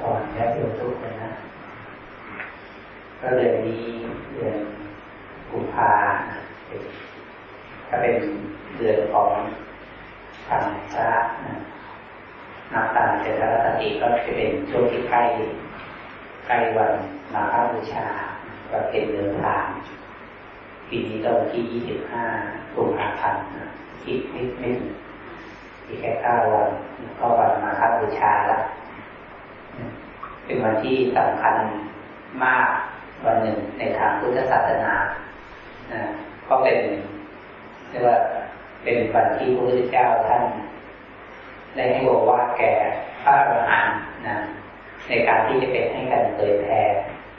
พรแค่โยมทุกคนนะก็เดือนนี้เดือนกุมภาถ้าเป็นเดือนของทางพระนับตามเจตรสติก็จะเป็นช่วงที่ใกล้ใกล้วันมาฆบูชาก็เป็นเดินทางปีนี้ตอนที่ยี่สิบห้ากุมภาพันธ์คิดนิดนิดอีกแค่เก้าวันก็วันมาฆบูชาแล้ว เป็นวันที่สำคัญมากวันหนึ่งในทางพุทธศาสนาก็เป็นเรียกว่าเป็นวันที่พระพุทธเจ้าท่านได้ให้บอกว่าแก่พระอรหันต์นะในการที่จะเป็นให้กันเผยแผ่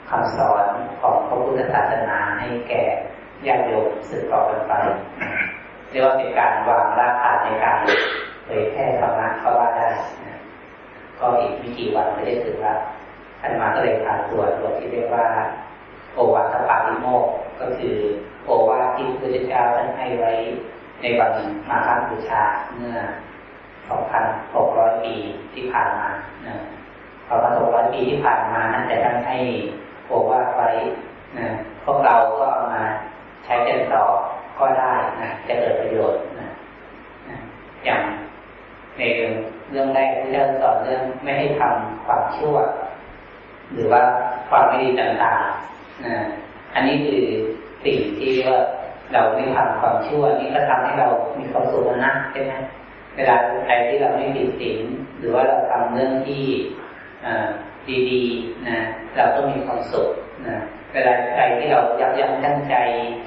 คำสอนของพระพุทธศาสนาให้แก่ญาติโยมสืบต่อกันไปเรียกว่าเป็นการวางรากฐานในการเผยแพร่ธรรมะเขาว่าได้ก็อีกไม่กี่วันไม่ได้ถึงแล้ว ท่านมาก็เลยพานตรวจบทที่เรียกว่า โอวาทปาติโมกก็คือโอวาทที่พระเจ้าท่านให้ไว้ในวันมาฆบูชาเมื่อ 2,600 ปีที่ผ่านมา2,600 ปีที่ผ่านมานั้นแต่ท่านให้โอวาทไว้นะพวกเราก็เอามาใช้กันต่อก็ได้นะจะเกิดประโยชน์นะอย่างในเรื่องแรกที่เราสอนเรื่องไม่ให้ทำความชั่ว หรือว่าความไม่ดีต่างๆนะอันนี้คือสิ่งที่ว่าเราไม่ทำความชั่วนี่ก็ทำให้เรามีความสุขนะใช่ไหมเวลาใครที่เราไม่ผิดศีลหรือว่าเราทำเรื่องที่ดีๆนะเราก็มีความสุขนะเวลาใครที่เรายับยั้งตั้งใจ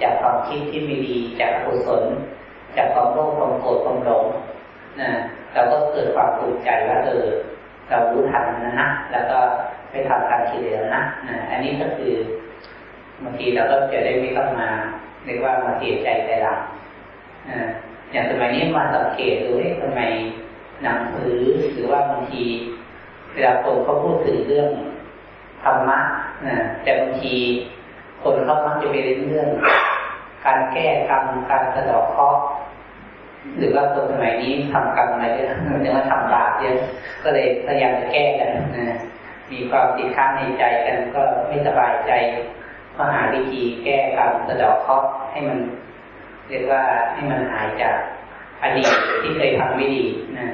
จากความคิดที่ไม่ดีจากอกุศลจากความโลภความโกรธความหลงนะเราก็เกิดความภูมิใจว่าเออเรารู้ทันนะนะแล้วก็ ไปทำการทีเดียวนะนะอันนี้ก็คือบางทีเราก็จะได้ไม่ต้องมาเรียกว่ามาเสียใจใจหลังอย่างสมัยนี้มาสังเกตดูว่าทำไมหนังสือหรือว่าบางทีเวลาคนเขาพูดถึงเรื่องธรรมะนะแต่บางทีคนเขามักจะไปเรียนเรื่อง การแก้กรรมการสะดอกเคราะห์หรือว่าคนสมัยนี้ทำกรรมอะไรเยอะเรียกว่าทำบาปเยอะก็เลยพยายามจะแก้กันนะ มีความติดข้างในใจกันก็ไม่สบายใจก็หาวิธีแก้กรรมสะดอกเคราะห์ให้มัน เรียกว่าให้มันหายจากอดีตที่เคยทำไม่ดีนะ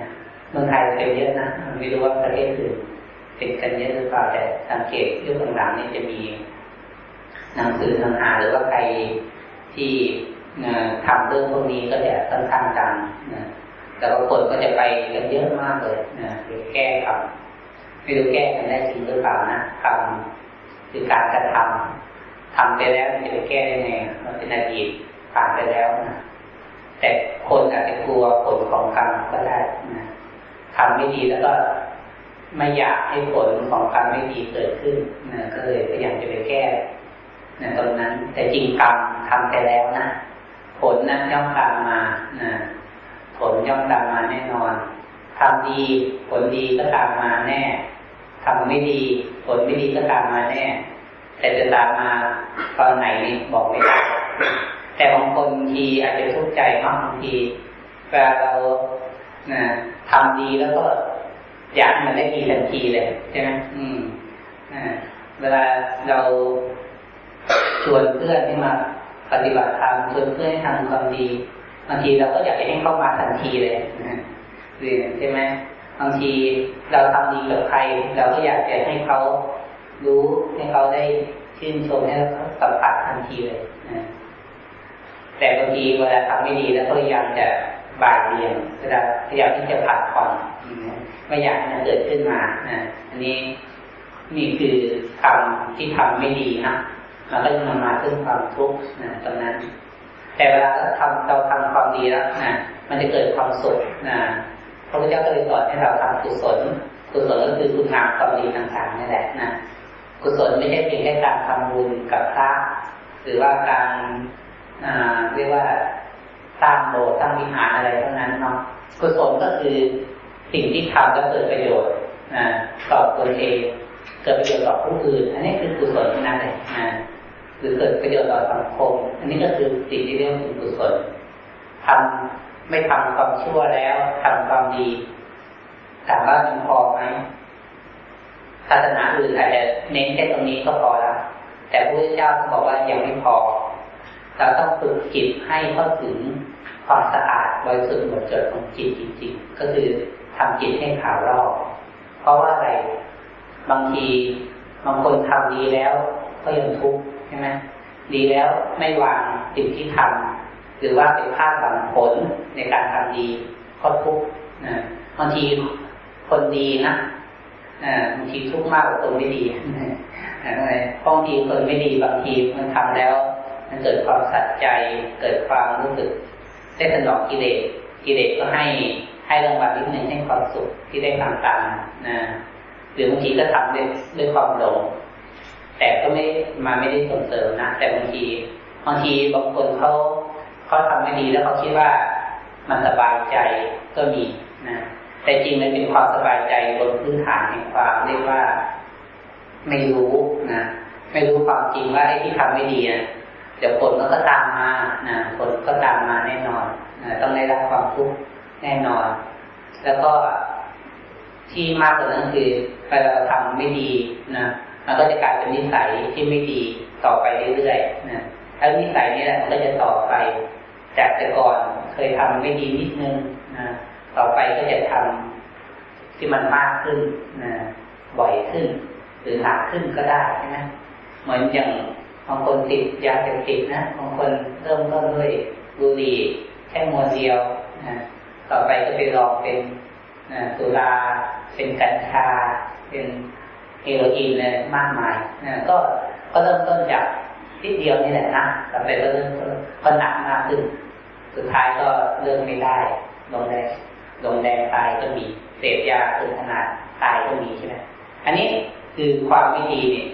เมืองไทยเป็นเยอะนะไม่รู้ว่าประเทศอื่นเป็นกันเยอะหรือเปล่าแต่สังเกตยุคหลังๆนี่จะมีหนังสือทางหาหรือว่าใครที่ทำเรื่องพวกนี้ก็จะค่อนข้างดังนะแต่บาคนก็จะไปกันเยอะมากเลยนะแก้คำ ไม่รู้แก้กันได้จริงหรือเปล่านะคำคือการกระทำทำไปแล้วจะไปแก้ได้ไงมันเป็นอดีตผ่านไปแล้วนะแต่คนอาจจะกลัวผลของกรรมก็ได้นะทำไม่ดีแล้วก็ไม่อยากให้ผลของกรรมไม่ดีเกิดขึ้นนะก็เลยพยายามจะไปแก้นะตรงนั้น แต่จริงกรรมทำไปแล้วนะผลนั้นย่อมตามมานะผลย่อมตามมาแน่นอนทำดีผลดีก็ตามมาแน่ ทำไม่ดีผลไม่ดีก็ตามมาแน่แต่จะตามมาตอนไหนนี่บอกไม่ได้ แต่บางคนทีอาจจะทุกข์ใจมากบางทีเวลาเรานะทำดีแล้วก็อยากมันได้ดีทันทีเลยใช่ไหมอืมอ่าเวลาเราชวนเพื่อนให้มาปฏิบัติธรรมชวนเพื่อนให้ทำความดีบางทีเราก็อยากจะให้เข้ามาทันทีเลยนะใช่ไหม บางทีเราทำดีกับใคร เราก็อยากจะให้เขารู้ให้เขาได้ชื่นชมให้เขาสัมผัสทันทีเลยนะแต่บางทีเวลาทำไม่ดีแล้วก็พยายามจะบ่ายเรียนเวลาพยายามที่จะผัดผ่อนไม่อยากให้มันเกิดขึ้นมานะอันนี้นี่คือคำที่ทำไม่ดีนะมันก็จะนำมาซึ่งความทุกข์นะตรงนั้น แต่เวลาเราทำเราทำความดีแล้วนะมันจะเกิดความสุขนะ พระพุทธเจ้าก็เลยสอนให้เราทำกุศลกุศลก็คือคุณงามความดีต่างๆนี่แหละนะกุศลไม่ใช่เพียงแค่การทำบุญกับพระหรือว่าการเรียกว่าสร้างโบสถ์สร้างวิหารอะไรเท่านั้นเนาะกุศลก็คือสิ่งที่ทำแล้วเกิดประโยชน์นะต่อตัวเองเกิดประโยชน์ต่อผู้อื่น อันนี้คือกุศลนั่นเองหรือเกิดประโยชน์ต่อสังคม อันนี้ก็คือสิ่งที่เรียกว่ากุศล ไม่ทำความชั่วแล้วทำความดีถามว่ามันพอไหมศาสนาอื่นอาจจะเน้นแค่ตรงนี้ก็พอล้วแต่พระพุทธเจ้าบอกว่ายังไม่พอ เราต้องฝึกจิตให้เข้าถึงความสะอาดบริสุทธิ์หมดจดของจิตจริงๆก็คือทำจิตให้ขาวรอบเพราะว่าอะไรบางทีบางคนทำดีแล้ว ก็ยังทุกข์ใช่ไหมดีแล้วไม่วางสิ่งที่ทำ หรือว่าไปพลาดหวังผลในการทำดีก็ทุกข์นะบางทีคนดีนะบางทีทุกข์มากกว่าคนไม่ดีบางทีคนไม่ดีบางทีมันทำแล้ว มันเกิดความสัใจ เกิดความรู้สึกได้สนองกิเลสกิเลสก็ให้ให้รางวัลนิดนึงให้ความสุขที่ได้ทำตามนะหรือบางทีก็ทำด้วยด้วยความหลงแต่ก็ไม่มาไม่ได้ส่งเสริมนะแต่บางทีบางทีบางคนเขา ดีแล้วเขาคิดว่ามันสบายใจก็มีนะแต่จริงมันเป็นความสบายใจบนพื้นฐานแห่งความเรียกว่า ไม่รู้นะไม่รู้ความจริงว่าไอ้ที่ทำไม่ดีนะเดี๋ยวผลมันก็ตามมานะผลก็ตามมาแน่นอนนะต้องได้รับความทุกข์แน่นอน แล้วก็ที่มากกว่านั้นคือเวลาเราทำไม่ดีนะมันก็จะกลายเป็นนิสัยที่ไม่ดีต่อไปเรื่อยๆนะแล้วนิสัยนี้แหละมันก็จะต่อไป จากแต่ก่อนเคยทำไม่ดีนิดนึงนะต่อไปก็จะทำที่มันมากขึ้นนะบ่อยขึ้น หรือหนักขึ้นก็ได้ใช่ไหมเหมือนอย่างบางคนติดยาเสพติดนะบางคนเริ่มต้นด้วยบุหรี่แค่มวนเดียวนะต่อไปก็ไปลองเป็นนะสุราเป็นกัญชา เป็นเฮโรอีนเลยมากมายนะก็ก็เริ่มต้นจากนิดเดียวนี่แหละนะต่อไปก็เริ่ม ก็หนักมากขึ้น สุดท้ายก็เริ่มไม่ได้ลงแดงลงแดงตายก็มีเสพยาเกินขนาดตายก็มีใช่ไหมอันนี้คือความไม่ดีเนี่ย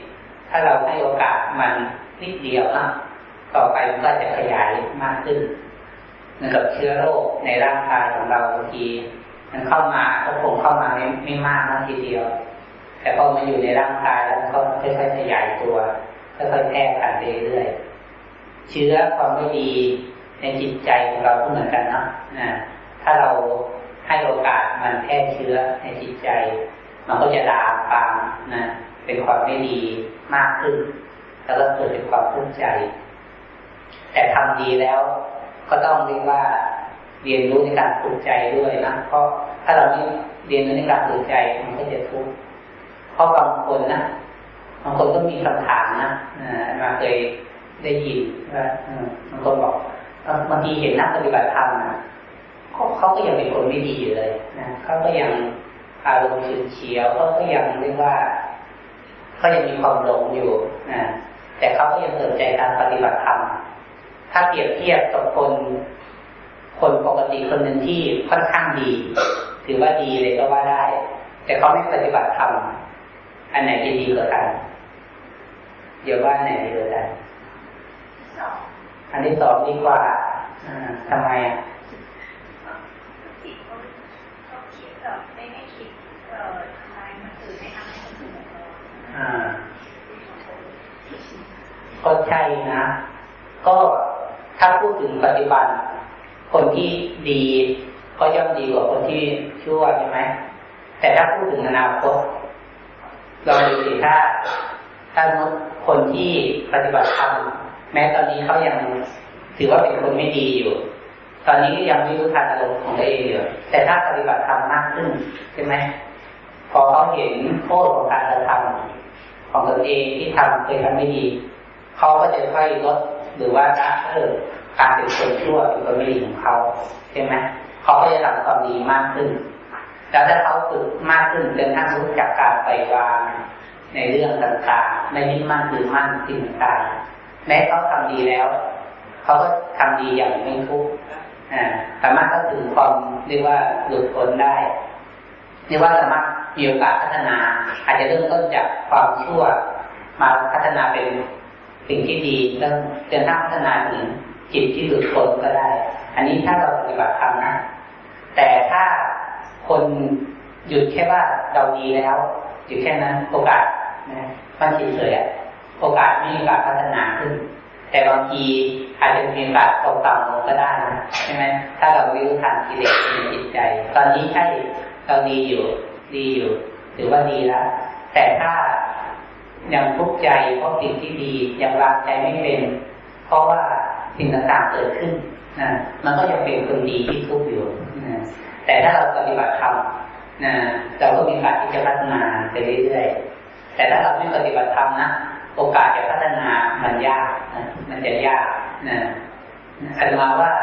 ถ้าเราให้โอกาสมันนิดเดียวนะต่อไปมันก็จะขยายมากขึ้นเหมือนกับเชื้อโรคในร่างกายของเราบางทีมันเข้ามาก็คงเข้ามาไม่ไม่มากนะทีเดียว แต่พอมาอยู่ในร่างกายแล้วมันก็ค่อยๆขยายตัวค่อยๆแพร่กันไปเรื่อย เชื้อความไม่ดีในจิตใจของเราก็เหมือนกันนะนะถ้าเราให้โอกาสมันแพร่เชื้อในจิตใจ มันก็จะลามปามนะเป็นความไม่ดีมากขึ้น แล้วก็เกิดเป็นความทุกข์ใจ แต่ทำดีแล้วก็ต้องเรียกว่าเรียนรู้ในการฝึกใจด้วยนะเพราะถ้าเราไม่เรียนรู้ในการฝึกใจมันก็จะทุกข์เพราะบางคนนะบางคนก็มีคำถามนะมาเคย ได้ยินว่าบางคนบอกบางทีเห็นนักปฏิบัติธรรมนะเขาก็ยังเป็นคนไม่ดีอยู่เลยนะเขาก็ยังอารมณ์ฉุนเฉียวเขาก็ยังเรียกว่าเขายังมีความหลงอยู่นะแต่เขาก็ยังสนใจการปฏิบัติธรรมถ้าเปรียบเทียบกับคน คนปกติคนหนึ่งที่ค่อนข้างดี ถือว่าดีเลยก็ว่าได้ แต่เขาไม่ปฏิบัติธรรมอันไหนจะดีกว่ากันเดี๋ยวว่าไหนดีกว่ากัน อันที่สองดีกว่าทำไมอะก็ใช่นะ ก็ถ้าพูดถึงปัจจุบัน คนที่ดีก็ย่อมดีกว่าคนที่ชั่วใช่ไหมแต่ถ้าพูดถึงอนาคตเราดูสิถ้าถ้าคนที่ปฏิบัติธรรม แม้ตอนนี้เขายังถือว่าเป็นคนไม่ดีอยู่ ตอนนี้ยังไม่รู้ทันอารมณ์ของตัวเองอยู่แต่ถ้าปฏิบัติธรรมมากขึ้นใช่ไหมพอเขาเห็นโทษของการกระทำของตนเองที่ทำเคยทำไม่ดีเขาก็จะค่อยลดหรือว่าละเลิกการเป็นคนชั่วเป็นคนไม่ดีของเขาใช่ไหมเขาก็จะทำความดีมากขึ้น แล้วถ้าเขาฝึกมากขึ้นจนทั้งรู้จักการไปวางในเรื่องต่างๆไม่ยึดมั่นถือมั่นสิ่งต่าง แม้เขาทำดีแล้ว เขาก็ทำดีอย่างไม่ทุกข์สามารถเข้าถึงความเรียกว่าหลุดพ้นได้เรียกว่าสามารถมีโอกาสพัฒนา อาจจะเริ่มต้นจากความชั่ว มาพัฒนาเป็นสิ่งที่ดีจนจนถ้าพัฒนาถึงจิตที่หลุดพ้นก็ได้ อันนี้ถ้าเราปฏิบัติธรรมนะ แต่ถ้าคนหยุดแค่ว่าเราดีแล้วหยุดแค่นั้นโอกาสนะมันเฉยๆ โอกาสไม่มีโอกาสพัฒนาขึ้น แต่บางทีอาจจะมีโอกาสตกต่ำลงก็ได้นะใช่ไหมถ้าเราไม่รู้ทันกิเลสในจิตใจ ตอนนี้ใช่เราดีอยู่ดีอยู่ถือว่าดีแล้วแแต่ถ้ายังทุกข์ใจเพราะสิ่งที่ดียังวางใจไม่เป็น เพราะว่าสิ่งต่างๆเกิดขึ้นนะมันก็ยังเป็นคนดีที่ทุกข์อยู่นะแต่ถ้าเราปฏิบัติธรรมนะเราก็มีโอกาสที่จะพัฒนาไปเรื่อยๆแต่ถ้าเราไม่ปฏิบัติธรรมนะ โอกาสจะพัฒนามันยากนะมันจะยากนะอันมาว่า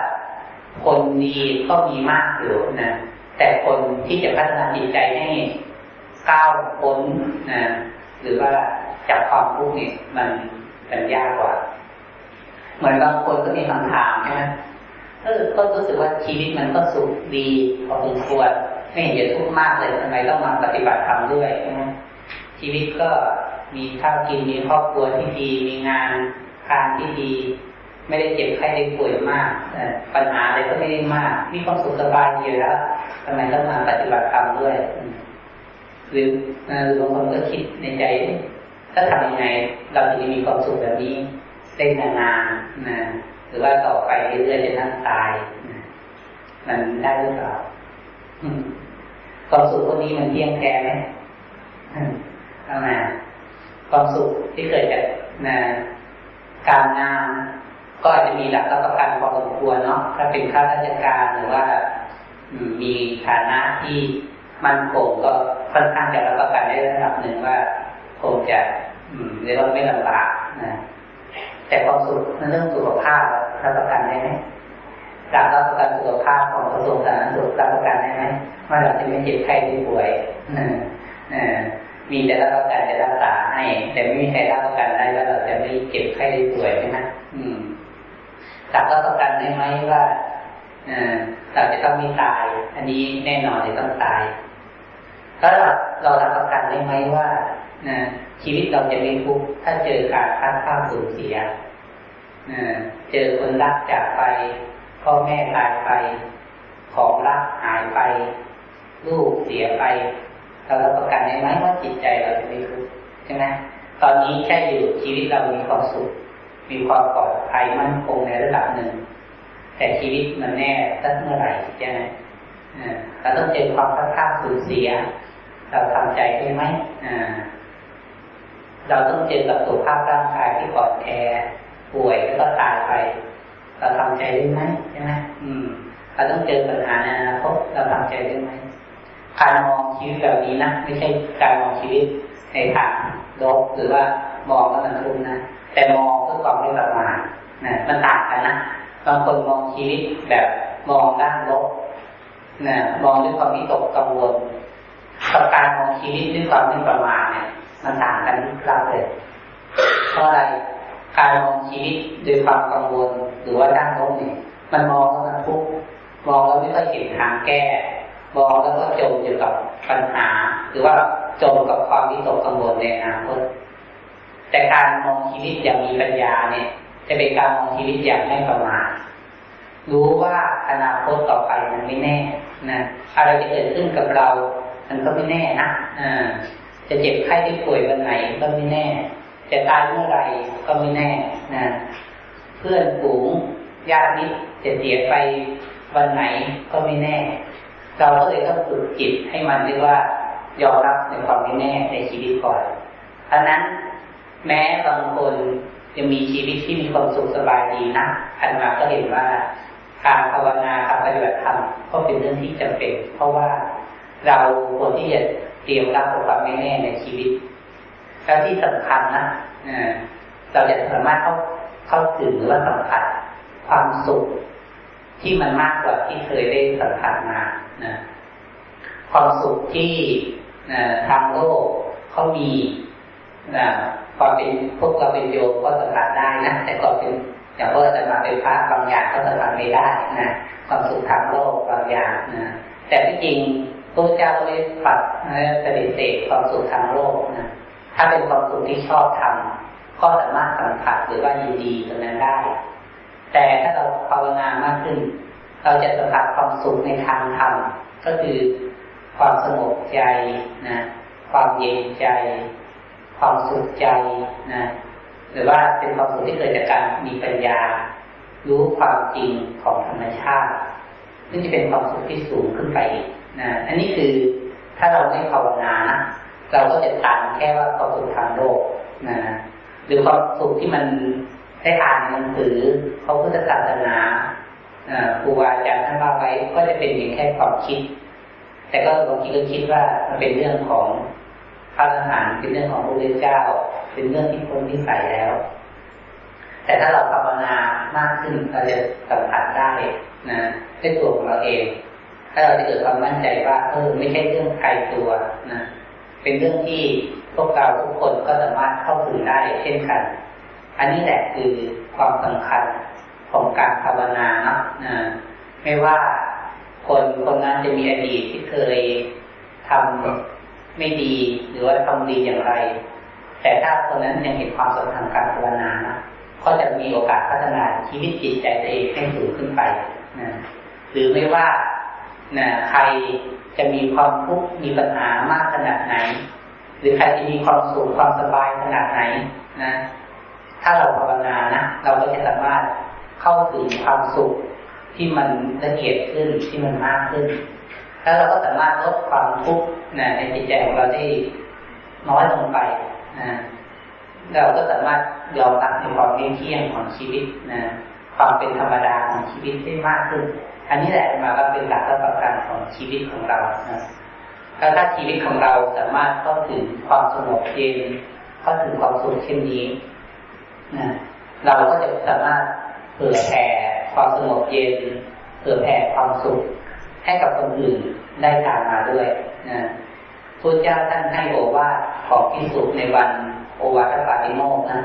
คนดีก็มีมากอยู่นะ แต่คนที่จะพัฒนาจิตใจให้ก้าวพ้นนะหรือว่าจากความทุกข์นี่มันมันยากกว่า เหมือนบางคนก็มีคำถามใช่ไหมเออก็รู้สึกว่าชีวิตมันก็สุขดีพอสมควรไม่เห็นจะทุกข์มากเลยทำไมต้องมาปฏิบัติธรรมด้วยใช่ไหมชีวิตก็ มีข้าวกินมีครอบครัวที่ดี มีงานการที่ดี ไม่ได้เจ็บไข้ได้ป่วยมากปัญหาอะไรก็ไม่ได้มาก มีความสุขสบายดีแล้วทำไมต้องมาปฏิบัติธรรมด้วย หรือบางคนก็คิดในใจ ถ้าทำยังไง เราจะมีความสุขแบบนี้ได้นานๆนะหรือว่าต่อไปเรื่อยๆจะนั่งตายมันได้หรือเปล่าความสุขพวกนี้มันเที่ยงแท้ไหมทำไม ความสุขที่เกิดจากนะการงานก็อาจจะมีหลักประกันพอสมควรเนาะถ้าเป็นข้าราชการหรือว่ามีฐานะที่มันคงก็ค่อนข้างจะรับประกันได้ระดับหนึ่งว่าคงจะเรียกว่าไม่ลำบากนะแต่ความสุขในเรื่องสุขภาพรับประกันได้ไหมหลักรับประกันสุขภาพของกระทรวงสาธารณสุขรับประกันได้ไหมว่าเราจะไม่เจ็บไข้ไม่ป่วย มีแต่รับประกันจะรักษาให้ แต่ไม่มีใครรับประกันได้ว่าเราจะไม่เจ็บไข้ไม่ป่วยใช่ไหมหลักรับประกันได้ไหมว่าเราจะต้องม่ตาย อันนี้แน่นอนจะต้องตายถ้าเราเรารับประกันได้ไหมว่าชีวิตเราจะไม่ทุกข์ถ้าเจอการพัดข้าสูญเสียเจอคนรักจากไปพ่อแม่ตายไป ของรักหายไป ลูกเสียไป เรารับประกันได้ไหมว่าจิตใจเราจะไม่ทุกข์ใช่ไหมตอนนี้แค่อยู่ชีวิตเรามีความสุข มีความปลอดภัยมั่นคงในระดับหนึ่ง แต่ชีวิตมันแน่ตั้งเมื่อไหร่ใช่ไหมเราต้องเจอความพัดพลาดสูญเสีย เราทำใจได้ไหมเราต้องเจอกับสุขภาพร่างกายที่ปอดแอป่วยแล้วก็ตายไป เราทำใจได้ไหมใช่ไหมอืม เราต้องเจอปัญหาในอนาคตเราทำใจได้ไหม การมองชีวิตแบบนี้นะไม่ใช่การมองชีวิตในทางลบหรือว่ามองแล้วมันทุกข์นะแต่มองเพื่อความไม่ประมาทนะมันต่างกันนะบางคนมองชีวิตแบบมองด้านลบนะมองด้วยความวิตกกังวลกับการมองชีวิตด้วยความไม่ประมาทเนี่ยมันต่างกันทุกครั้งเลยเพราะอะไรการมองชีวิตด้วยความกังวลหรือว่าด้านลบเนี่ยมันมองแล้วมันทุกข์มองแล้วไม่ค่อยเห็นทางแก้ มองแล้วก็จมอยู่กับปัญหา หรือว่าจมกับความวิตกกังวลในอนาคตแต่การมองชีวิตอย่างมีปัญญาเนี่ย จะเป็นการมองชีวิตอย่างไม่ประมาทรู้ว่าอนาคตต่อไปมันไม่แน่นะอะไรจะเกิดขึ้นกับเรา มันก็ไม่แน่นะอ่าจะเจ็บไข้ได้ป่วยวันไหนก็ไม่แน่ จะตายเมื่อไหร่ก็ไม่แน่นะเพื่อนฝูงญาติมิตรจะเสียไปวันไหนก็ไม่แน่ เราก็เลยต้องฝึกจิตให้มันเรียกว่ายอมรับในความไม่แน่ในชีวิตก่อนเพราะนั้นแม้บางคนจะมีชีวิตที่มีความสุขสบายดีนะอันมาก็เห็นว่าการภาวนาการปฏิบัติธรรมก็เป็นเรื่องที่จำเป็น เพราะว่าเราควรที่จะเตรียมรับกับความไม่แน่ในชีวิต แล้วที่สำคัญนะเราจะสามารถเข้าเข้าถึงหรือว่าสัมผัสความสุข ที่มันมากกว่าที่เคยได้สัมผัสมานะความสุขที่ทางโลกเขามีนะความเป็นพวกเราเป็นโยมก็สัมผัสได้นะแต่ความเป็นอย่างว่าจะมาเป็นพระบางอย่างก็สัมผัสไม่ได้นะความสุขทางโลกบางอย่างนะแต่ที่จริงพระเจ้าไม่ปัดปฏิเสธความสุขทางโลกนะถ้าเป็นความสุขที่ชอบทำก็สามารถสัมผัสหรือว่ายินดีตรงนั้นได้ แต่ถ้าเราภาวนามากขึ้น เราจะสัมผัสความสุขในทางธรรมก็คือความสงบใจนะความเย็นใจ ความสุขใจนะหรือว่าเป็นความสุขที่เกิดจากการมีปัญญา รู้ความจริงของธรรมชาติซึ่งจะเป็นความสุขที่สูงขึ้นไปนะอันนี้คือถ้าเราไม่ภาวนานะเราก็จะตามแค่ว่าความสุขทางโลกนะหรือความสุขที่มัน ได้อ่านหนังสือเขาพุทธศาสนาครูบาอาจารย์ท่านว่าไว้ก็จะเป็นเพียงแค่ความคิด แต่ก็บางทีก็คิดว่ามันเป็นเรื่องของพระอรหันต์เป็นเรื่องของพระพุทธเจ้า เป็นเรื่องที่คนที่ใส่แล้ว แต่ถ้าเราภาวนามากขึ้นเราจะสัมผัสได้นะด้วยตัวของเราเอง ถ้าเราจะเกิดความมั่นใจว่าเออไม่ใช่เรื่องใครตัวนะเป็นเรื่องที่พวกเราทุกคนก็สามารถเข้าถึงได้เช่นกัน อันนี้แหละคือความสำคัญของการภาวนาเนาะไม่ว่าคนคนนั้นจะมีอดีตที่เคยทำไม่ดีหรือว่าทำดีอย่างไร แต่ถ้าคนนั้นยังเห็นความสำคัญการภาวนานะก็จะมีโอกาสพัฒนาชีวิตจิตใจตัวเองให้สูงขึ้นไปนะหรือไม่ว่านะใครจะมีความทุกข์มีปัญหามากขนาดไหน หรือใครจะมีความสุขความสบายขนาดไหนนะ ถ้าเราภาวนานะเราก็จะสามารถเข้าถึงความสุขที่มันละเอียดขึ้นที่มันมากขึ้น แล้วเราก็สามารถลดความทุกข์นะในจิตใจของเราได้น้อยลงไปนะเราก็สามารถยอมรับในความเที่ยงของชีวิตนะความเป็นธรรมดาของชีวิตได้มากขึ้น อันนี้แหละมาก็เป็นหลักประกันของชีวิตของเรานะแล้วถ้าชีวิตของเราสามารถเข้าถึงความสงบเย็นเข้าถึงความสุขเช่นนี้ นะเราก็จะสามารถเผยแผ่ความสงบเย็นเผยแผ่ความสุข ให้กับคนอื่นได้ตามมาด้วยนะพระเจ้าท่านให้โอวาทของพิสุในวันโอวาทปาติโมกนะ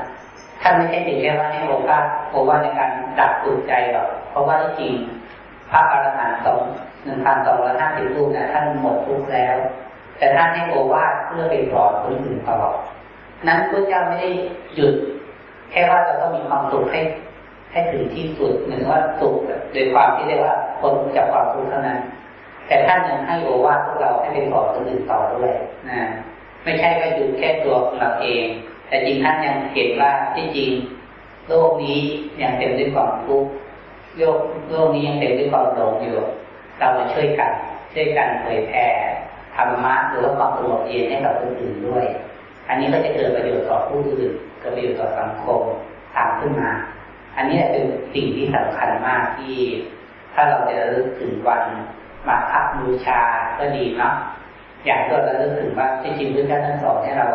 ท่านไม่ใช่เพียงแค่ว่าให้โอวาทโอวาทในการดับปลุกใจหรอกเพราะว่าจริงพระอรหันต์สองหนึ่งพันสองร้อยห้าสิบรูปนะท่านหมดทุกแล้ว แต่ท่านให้โอวาทเพื่อเป็นสอนคนอื่นตลอดนั้นพระเจ้าไม่ได้หยุด แค่ว่าเราต้องมีความสุขให้ ให้ถึงที่สุดเหมือนว่าสุขโดยความที่เรียกว่าคนจากความทุกข์เท่านั้น แต่ท่านยังให้โอวาทพวกเราให้เป็นสอนคนอื่นต่อด้วยนะไม่ใช่แค่หยุดแค่ตัวของเราเอง แต่จริงท่านยังเห็นว่าที่จริง โลกนี้ยังเต็มด้วยความทุกข์โลกโลกนี้ยังเต็มด้วยความหลงอยู่ เรามาช่วยกันช่วยกันเผยแผ่ธรรมะหรือว่าความสงบเย็นให้กับคนอื่นด้วย อันนี้ก็จะเกิดประโยชน์ต่อผู้อื่นเกิดประโยชน์ต่อสังคมตามขึ้นมา อันนี้เป็นสิ่งที่สำคัญมากที่ ถ้าเราจะระลึกถึงวันมาคับบูชาก็ดีเนาะอย่างที่เราระลึกถึงว่าที่จริงพระเจ้าท่านสอนให้เรา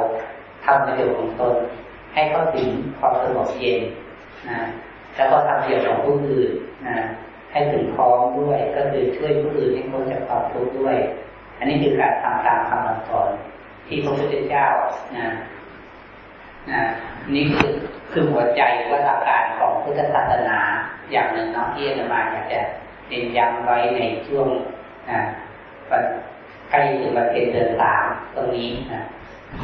ทำประโยชน์ของตน ให้เข้าถึงความสงบเย็นนะแล้วก็ทำประโยชน์ของผู้อื่นนะให้ถึงพร้อมด้วยก็คือช่วยผู้อื่นให้พ้นจากความทุกข์ด้วย อันนี้คือการทำตามคำสอน ที่พระพุทธเจ้านะนะนี่คือคือหัวใจว่าหลักการของพุทธศาสนาอย่างหนึ่งเนาะที่อาจารย์อยากจะเน้นย้ำไว้ในช่วงนะใกล้ถึงประเทศเดือนสามตรงนี้นะ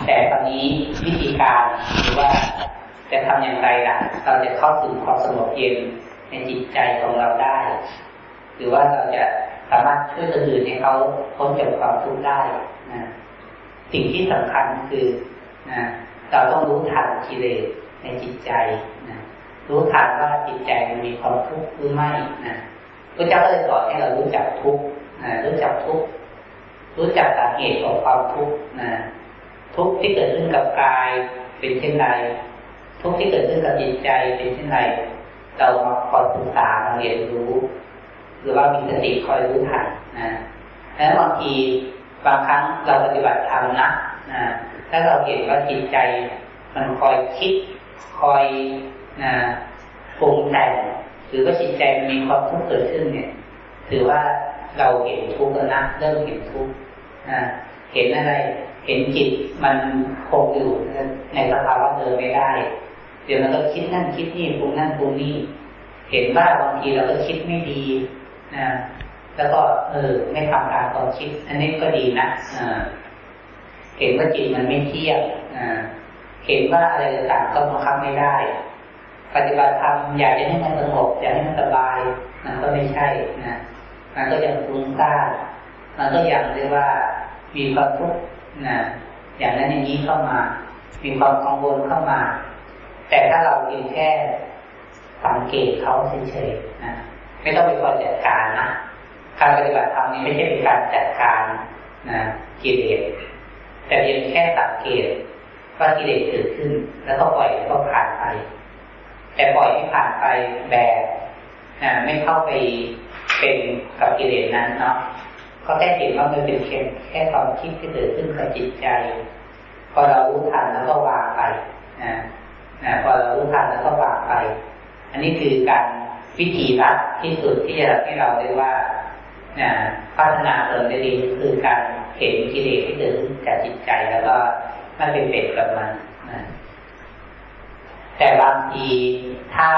แต่ตอนนี้วิธีการหรือว่าจะทำอย่างไรล่ะ เราจะเข้าถึงความสงบเย็นในจิตใจของเราได้ หรือว่าเราจะสามารถช่วยคนอื่นให้เขาพ้นจากความทุกข์ได้ สิ่งที่สำคัญคือนะเราต้องรู้ทันกิเลสในจิตใจนะรู้ทันว่าจิตใจมันมีความทุกข์หรือไม่นะพระเจ้าก็เลยสอนให้เรารู้จักทุกข์นะรู้จักทุกข์รู้จักสาเหตุของความทุกข์นะทุกข์ที่เกิดขึ้นกับกายเป็นเช่นไร ทุกข์ที่เกิดขึ้นกับจิตใจเป็นเช่นไร เรามาคอยศึกษามาเรียนรู้ หรือว่ามีสติคอยรู้ทันนะแล้วบางที บางครั้งเราปฏิบัติธรรมนะนะถ้าเราเห็นว่าจิตใจมันคอยคิดคอยนะปรุงแต่งหรือว่าจิตใจมันมีความทุกข์เกิดขึ้นเนี่ย ถือว่าเราเห็นทุกข์แล้วนะเริ่มเห็นทุกข์นะเห็นอะไร เห็นจิตมันคงอยู่ในสภาวะเดิมไม่ได้ เดี๋ยวมันก็คิดนั่นคิดนี่ปรุงนั่นปรุงนี่ เห็นว่าบางทีเราก็คิดไม่ดีนะ แล้วก็เออไม่ทำตามความคิด อันนี้ก็ดีนะเห็นว่าจิตมันไม่เที่ยงเห็นว่าอะไรต่างก็บังคับไม่ได้ ปฏิบัติธรรมอยากจะให้มันสงบอยากให้มันสบาย มันก็ไม่ใช่นะมันก็ยังฟุ้งซ่านมันก็ยังเรียกว่ามีความทุกข์นะอย่างนั้นอย่างนี้เข้ามา มีความกังวลเข้ามา แต่ถ้าเราเพียงแค่สังเกตเขาเฉยๆนะไม่ต้องไปคอยจัดการนะ การปฏิบัติธรรมนี้ไม่ใช่เป็นการจัดการนะกิเลสแต่เพียงแค่สังเกตว่ากิเลสเกิดขึ้น แล้วก็ปล่อยแล้วก็ผ่านไป แต่ปล่อยให้ผ่านไปแบบไม่เข้าไปเป็นกับกิเลสนั้นเนาะก็แค่เห็นว่ามันเป็นแค่แค่ความคิดที่เกิดขึ้นกับจิตใจ พอเรารู้ทันแล้วก็วางไปนะนะพอเรารู้ทันแล้วก็วางไป อันนี้คือการวิธีรัดที่สุดที่จะทำให้เราได้ว่า นะพัฒนาติมได้ดีคือการเห็นกิเลสที่เกิดขึ้นกับจิตใจแล้วก็ไม่เป็นเป็ดกับมันนะแต่บางทีถ้า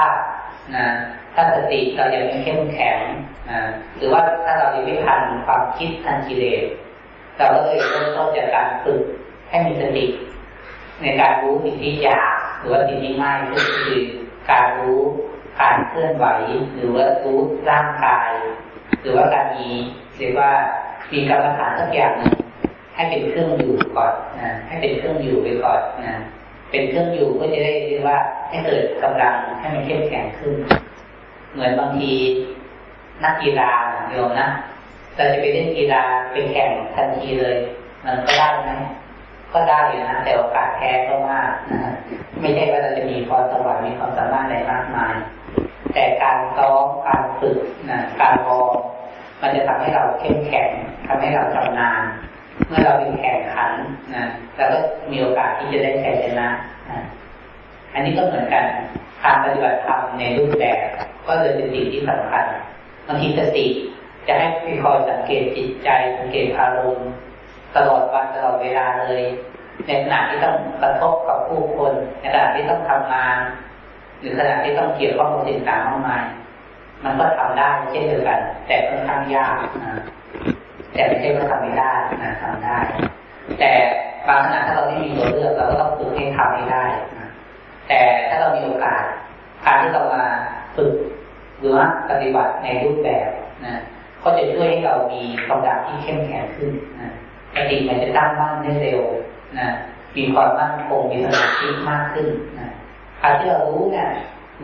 นะถ้าสติเรายังไม่เข้มแข็งนะหรือว่าถ้าเรายังไม่ทันความคิดทันกิเลสเราก็เลยเริ่มต้นจากการฝึกให้มีสติ ในการรู้สิ่งที่อยากหรือว่าสิ่งที่ง่ายก็คือการรู้การเคลื่อนไหว หรือว่ารู้ร่างกาย หรือว่าการมีเรียกว่ามีกรรมฐานสักอย่างหนึ่งให้เป็นเครื่องอยู่ก่อนนะให้เป็นเครื่องอยู่ไปก่อนนะเป็นเครื่องอยู่ก็จะได้เรียกว่าให้เกิดกำลังให้มันเข้มแข็งขึ้น เหมือนบางทีนักกีฬาโยมนะเราจะไปเล่นกีฬาไปแข่งทันทีเลย มันก็ได้ไหมก็ได้อยู่นะแต่โอกาสแพ้ก็มากนะไม่ใช่ว่าเราจะมีพรสวรรค์มีความสามารถอะไรมากมาย แต่การซ้อมการฝึกนะการวอร์มันจะทำให้เราเข้มแข็งทำให้เราชำนาญเมื่อเราเป็นแข่งขันนะเราก็มีโอกาสที่จะได้ชัยชนะนะอันนี้ก็เหมือนกันการปฏิบัติธรรมในรูปแบบ ก็เลยเป็นสิ่งที่สำคัญบางทีสติจะให้คอยสังเกตจิตใจสังเกตอารมณ์ตลอดวันตลอดเวลาเลยในขณะที่ต้องกระทบกับผู้คนในขณะที่ต้องทำงาน หรือขณะที่ต้องเกี่ยวข้องกับสิ่งต่ามากมาย มันก็ทำได้เช่นเดียวกัน แต่ค่อนข้างยากนะแต่ไม่ใช่ว่าทำไม่ได้นะทำได้ แต่บางขณะถ้าเราไม่มีตัวเลือกเราก็ต้องฝึกให้ทำให้ได้นะแต่ถ้าเรามีโอกาสการที่เรามาฝึกหรือว่าปฏิบัติในรูปแบบนะก็จะช่วยให้เรามีกำลังที่เข้มแข็งขึ้นนะสติมันจะตั้งมั่นได้เร็วนะมีความมั่นคงมีสมาธิมากขึ้นนะ การที่เรารู้เนี่ย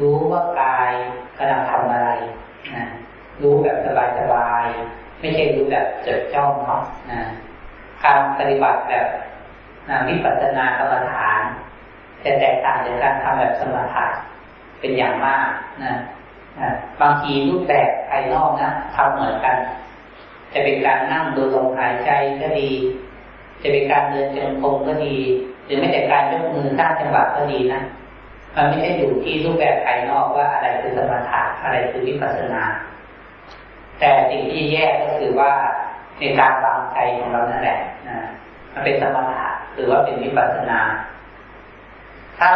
รู้ว่ากายกำลังทำอะไรนะรู้แบบสบายๆไม่ใช่รู้แบบจดจ้องเนาะนะการปฏิบัติแบบนะวิปัสสนากรรมฐานจะแตกต่างจากการทำแบบสมถะเป็นอย่างมากนะนะบางทีรูปแบบภายนอกนะทำเหมือนกัน จะเป็นการนั่งดูลมหายใจก็ดี จะเป็นการเดินจงกรมก็ดี หรือไม่แต่การยกมือสร้างจังหวะก็ดีนะ มันไม่ใช่อยู่ที่รูปแบบภายนอกว่าอะไรคือสมถะอะไรคือวิปัสสนา แต่สิ่งที่แยกก็คือว่าในการวางใจของเรานั่นแหละนะมันเป็นสมถะหรือว่าเป็นวิปัสสนา ถ้า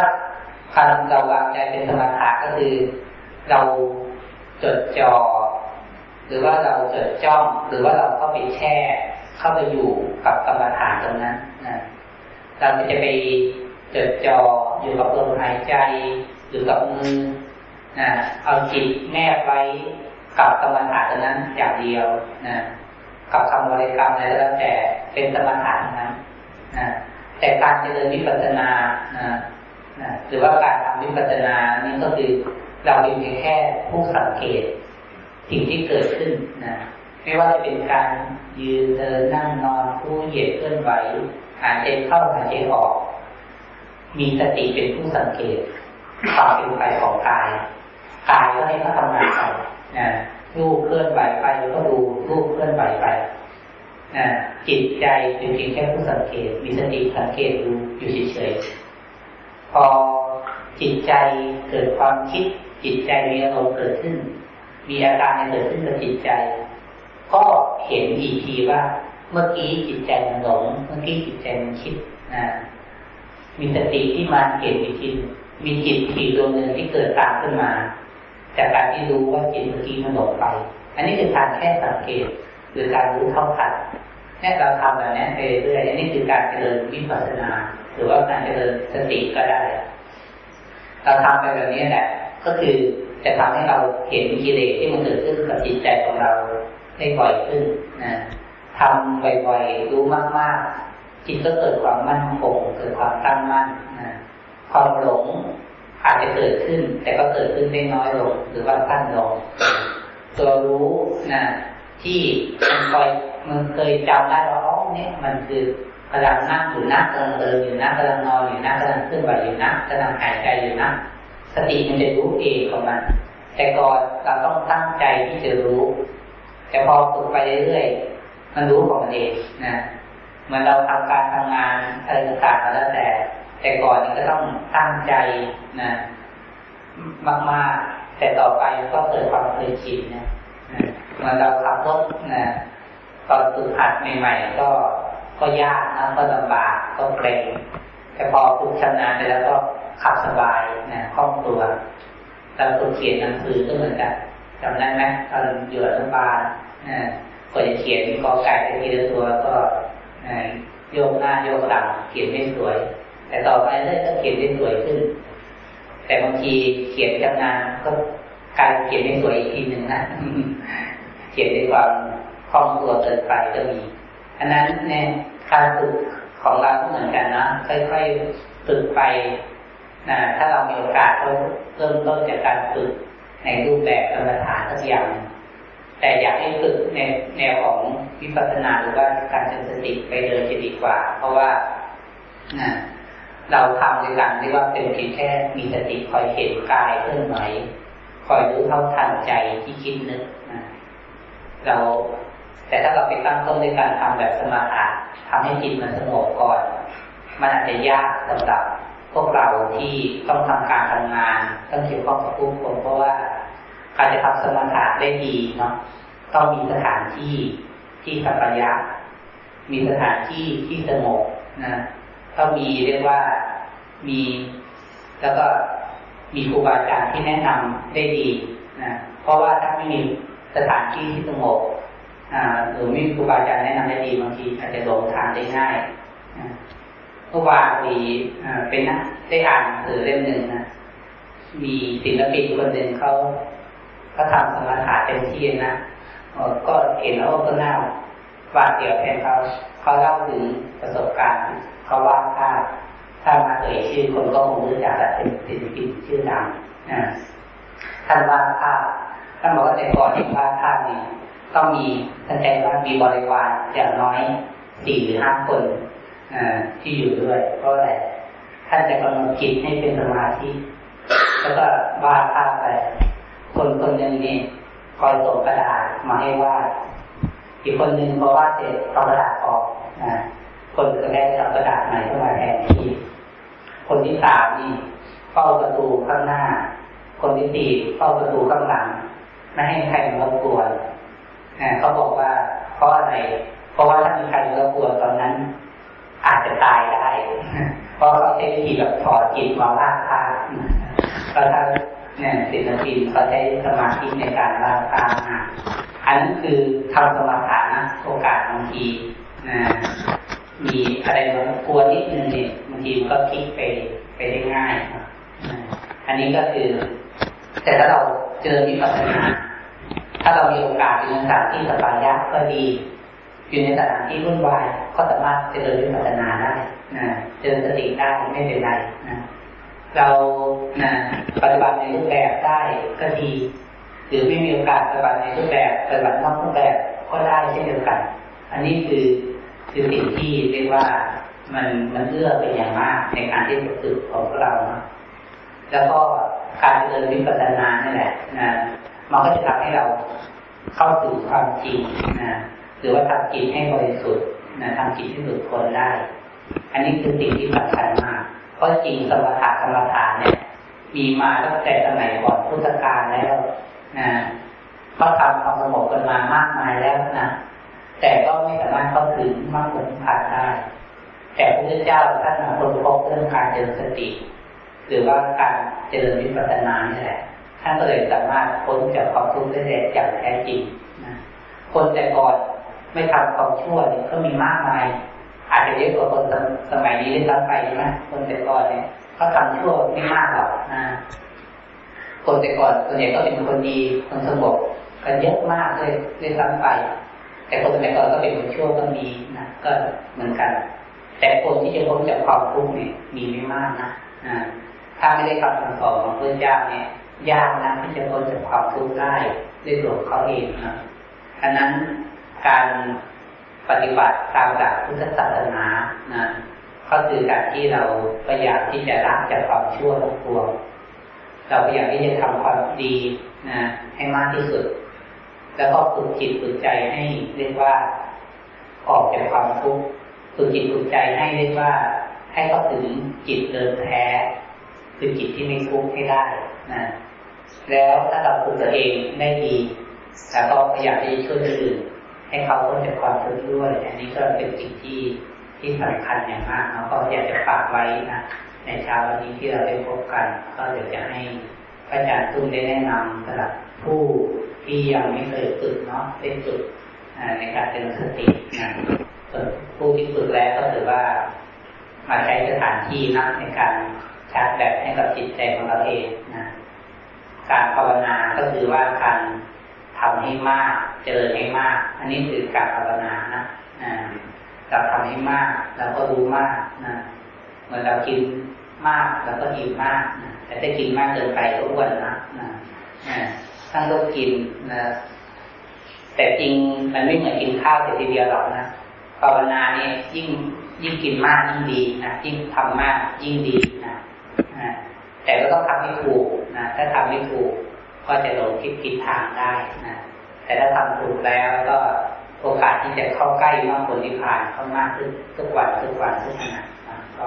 การเราวางใจเป็นสมถะก็คือ เราจดจอ่อหรือว่าเราจดจ้องหรือว่าเราเข้าไปแช่ เข้าไปอยู่กับกรรมฐานตรงนั้นนะเราจะไปจดจ่อ อยู่กับลมหายใจหรือกับมือนะเอาจิตแนบไว้กับกรรมฐานนั้นอย่างเดียวนะกับคำบริกรรมอะไรแล้วแต่เป็นกรรมฐานนั้นนะแต่การเจริญวิปัสสนานะนะหรือว่าการทำวิปัสสนานี่ก็คือเราเป็นเพียงแค่ผู้สังเกต สิ่งที่เกิดขึ้นนะไม่ว่าจะเป็นการยืนเดินนั่งนอนผู้เหยียดเคลื่อนไหวหายใจเข้าหายใจออก มีสติเป็นผู้สังเกตความเป็นไปของกายกายก็ให้เขาทำงานไปนะรูปเคลื่อนไหวไปก็ดูรูปเคลื่อนไหวไปนะจิตใจเป็นเพียงแค่ผู้สังเกต มีสติสังเกตดูอยู่เฉยๆพอจิตใจเกิดความคิด จิตใจมีอารมณ์เกิดขึ้น มีอาการเกิดขึ้นกับจิตใจ ก็เห็นอีกทีว่า เมื่อกี้จิตใจมันหลง เมื่อกี้จิตใจมันคิดนะ มีสติที่มาเห็นอีกทีมีจิตถี่ดวงหนึ่งที่เกิดตามขึ้นมา จากการที่รู้ว่าจิตเมื่อกี้มันหลงไป อันนี้คือการแค่สังเกตหรือการรู้เท่าทันแค่เราทำแบบนี้ไปเรื่อยๆอันนี้คือการเจริญวิปัสสนา หรือว่าการเจริญสติก็ได้ เราทำไปแบบนี้แหละ ก็คือจะทำให้เราเห็นกิเลสที่มันเกิดขึ้นกับจิตใจของเราได้บ่อยขึ้นนะทำบ่อยๆรู้มากๆ จิตก็เกิดความมั่นคงเกิดความตั้งมั่นนะความหลงอาจจะเกิดขึ้น แต่ก็เกิดขึ้นได้น้อยลงหรือว่าสั้นลงตัวรู้นะที่มันคอยมันเคยจำได้ว่าอ๋อเนี่ยมันคือกำลังนั่งอยู่นะกำลังเดินอยู่นะกำลังนอนอยู่นะกำลังเคลื่อนไหวอยู่นะกำลังหายใจอยู่นะสติมันจะรู้เองของมัน แต่ก่อนเราต้องตั้งใจที่จะรู้ แต่พอฝึกไปเรื่อยๆมันรู้ของมันเองนะ เหมือนเราทำการทำงานอะไรต่างๆแล้วแต่ แต่ก่อนนี่ก็ต้องตั้งใจนะมากๆ แต่ต่อไปก็เกิดความเคยชินนะเหมือนเราขับรถนะตอนฝึกหัดใหม่ๆก็ก็ยากนะก็ลำบากก็เกรงแต่พอฝึกชำนาญไปแล้วก็ขับสบายนะคล่องตัวเราฝึกเขียนหนังสือก็เหมือนกันจำได้ไหมตอนอยู่อนุบาลนะกว่าจะเขียนกอไก่ไปทีละตัวก็ โยกหน้าโยกหลังเขียนไม่สวย แต่ต่อไปเรื่อยก็เขียนได้สวยขึ้น แต่บางทีเขียนชำนาญก็กลายเขียนไม่สวยอีกทีหนึ่งนะเขียนด้วยความคล่องตัวเกินไปก็มีอันนั้นเนี่ยการฝึกของเราก็เหมือนกันนะค่อยๆฝึกไปนะถ้าเรามีโอกาสก็เริ่มต้นจากการฝึกในรูปแบบกรรมฐานสักอย่าง แต่อยากให้ฝึกในแนวของวิปัสสนาหรือว่าการเจริญสติไปเลยจะดีกว่า เพราะว่าเราทำด้วยกันที่ว่าเป็นเพียงแค่มีสติคอยเห็นกายเคลื่อนไหวคอยรู้เท่าทันใจที่คิดนึกเรา แต่ถ้าเราไปตั้งต้นในการทำแบบสมาธิทำให้จิตมันสงบก่อน มันอาจจะยากสำหรับพวกเราที่ต้องทำการทำงาน ต้องเกี่ยวข้องกับผู้คนเพราะว่า การจะทำสมาธิได้ดีเนาะต้องมีสถานที่ที่สัพยะ มีสถานที่ที่สงบนะต้องมีเรียกว่ามีแล้วก็มีครูบาอาจารย์ที่แนะนำได้ดีนะเพราะว่าถ้าไม่มีสถานที่ที่สงบหรือไม่มีครูบาอาจารย์แนะนำได้ดีบางทีอาจจะหลงทางได้ง่ายเมื่อวานมีเป็นนะได้อ่านหนังสือเล่มหนึ่งนะมีศิลปินคนหนึ่งเขา เขาทำสมาธิเต็มที่นะก็เห็นแล้วก็น่าวาดเดียวแทนเขาเขาเล่าถึงประสบการณ์เขาวาดภาพถ้ามาเอ่ยชื่อคนก็คงรู้จักแต่เป็นศิลปินชื่อดังท่านวาดภาพท่านบอกว่าแต่ก่อนที่วาดภาพนี่ต้องมีท่านใจว่ามีบริวารอย่างน้อยสี่หรือห้าคนที่อยู่ด้วย เพราะอะไรท่านจะกำลังจิตให้เป็นสมาธิแล้วก็วาดภาพไป คนคนหนึ่งนี่คอยส่งกระดาษมาให้วาดอีกคนหนึ่งพอวาดเสร็จเอากระดาษออกนะคนก็ได้เอากระดาษใหม่เข้ามาแทนที่คนที่สามนี่เฝ้าประตูข้างหน้า คนที่สี่เฝ้าประตูข้างหลังไม่ให้ใครมารบกวนเขาบอกว่าเพราะอะไร เพราะว่าถ้ามีใครรบกวนตอนนั้น อาจจะตายได้ เพราะเขาใช้วิธีแบบถอดจิตมาลากผ้าแล้วถ้า เนี่ยศิลปินเขาใช้สมาธิในการลากผ้าอันนั้นคือทำสมาธินะโอกาสบางทีนะมีอะไรมากลัวนิดนึงเนี่ยบางทีมันก็พลิกไปไปได้ง่ายอันนี้ก็คือ แต่ถ้าเราเจอวิปัสสนาถ้าเรามีโอกาสอยู่ในสถานที่สบายะก็ดี อยู่ในสถานที่วุ่นวายก็สามารถเจริญวิปัสสนาได้นะเจริญสติได้ไม่เป็นไรนะ เรานะปฏิบัติในรูปแบบได้ก็ดี หรือไม่มีโอกาสปฏิบัติในรูปแบบปฏิบัตินอกรูปแบบก็ได้เช่นเดียวกัน อันนี้คือคือสิ่งที่เรียกว่ามันมันเอื้อเป็นอย่างมากในการที่จะฝึกของเราเนาะแล้วก็การเจริญวิปัสสนานี่แหละนะมันก็จะทำให้เราเข้าสู่ความจริงนะหรือว่าทำจิตให้บริสุทธิ์นะทำจิตให้หลุดพ้นได้ อันนี้คือสิ่งที่สำคัญมาก เพราะจริงสมถะกรรมฐานเนี่ย มีมาตั้งแต่สมัยก่อนพุทธกาลแล้วนะเขาทำความสงบกันมามากมายแล้วนะแต่ก็ไม่สามารถเข้าถึงมากผลผ่านได้ แต่พระเจ้าท่านมาค้นพบเรื่องการเจริญสติ หรือว่าการเจริญวิปัสสนานี่แหละท่านก็เลยสามารถพ้นจากความทุกข์ได้อย่างแท้จริงนะคนแต่ก่อนไม่ทำความชั่วเนี่ยก็มีมากมาย อาจจะเยอะกว่าคนสมัยนี้ได้รับไปใช่ไหมคนแต่ก่อนเนี่ยเขาทำชั่วไม่มากหรอกนะคนแต่ก่อนส่วนใหญ่ก็เป็นคนดีคนสงบกันเยอะมากเลยได้รับไป แต่คนสมัยก่อนก็เป็นคนชั่วก็มีนะก็เหมือนกัน แต่คนที่จะพ้นจากความทุกข์เนี่ยมีไม่มากนะถ้าไม่ได้คำสอนของพระเจ้าเนี่ยยากนะที่จะพ้นจากความทุกข์ได้ด้วยตัวเขาเองนะอันนั้นการ ปฏิบัติตามหลักพุทธศาสนานะก็คือการที่เราพยายามที่จะละจากความชั่วทั้งปวงเราพยายามที่จะทำความดีนะให้มากที่สุด แล้วก็ฝึกจิตฝึกใจให้เรียกว่าออกจากความทุกข์ฝึกจิตฝึกใจให้เรียกว่า ให้เข้าถึงจิตเดิมแท้ คือจิตที่ไม่ทุกข์ให้ได้นะแล้วถ้าเราฝึกตัวเองได้ดีแล้วก็พยายามที่จะช่วยคนอื่น ให้เขาพ้นจากความทุกข์ด้วย อันนี้ก็เป็นสิ่งที่ที่สำคัญอย่างมากแล้วก็อยากจะฝากไว้นะในเช้าวันนี้ที่เราได้พบกัน ก็เดี๋ยวจะให้พระอาจารย์ตุ้มได้แนะนำสำหรับผู้ที่ยังไม่เคยฝึกเนาะได้ฝึกในการเจริญสตินะส่วนผู้ที่ฝึกแล้วก็ถือว่ามาใช้สถานที่นะในการชาร์จแบบให้กับจิตใจของเราเองนะการภาวนาก็คือว่าการ ทำให้มาก เจริญให้มาก อันนี้คือการภาวนานะเราทำให้มากเราก็รู้มากนะเหมือนเรากินมากเราก็อิ่มมากนะแต่ถ้ากินมากเกินไปก็อ้วนนะนะท่านก็กินนะแต่จริงมันไม่เหมือนกินข้าวแต่ทีเดียวหรอกนะภาวนาเนี่ยยิ่งยิ่งกินมากยิ่งดีนะยิ่งทำมากยิ่งดีนะแต่ก็ต้องทำให้ถูกนะถ้าทำไม่ถูก ก็จะหลงคิดผิดทางได้นะแต่ถ้าทำถูกแล้วก็โอกาสที่จะเข้าใกล้มากผลนิพพานก็มากขึ้นทุกวันทุกวันทุกขณะก็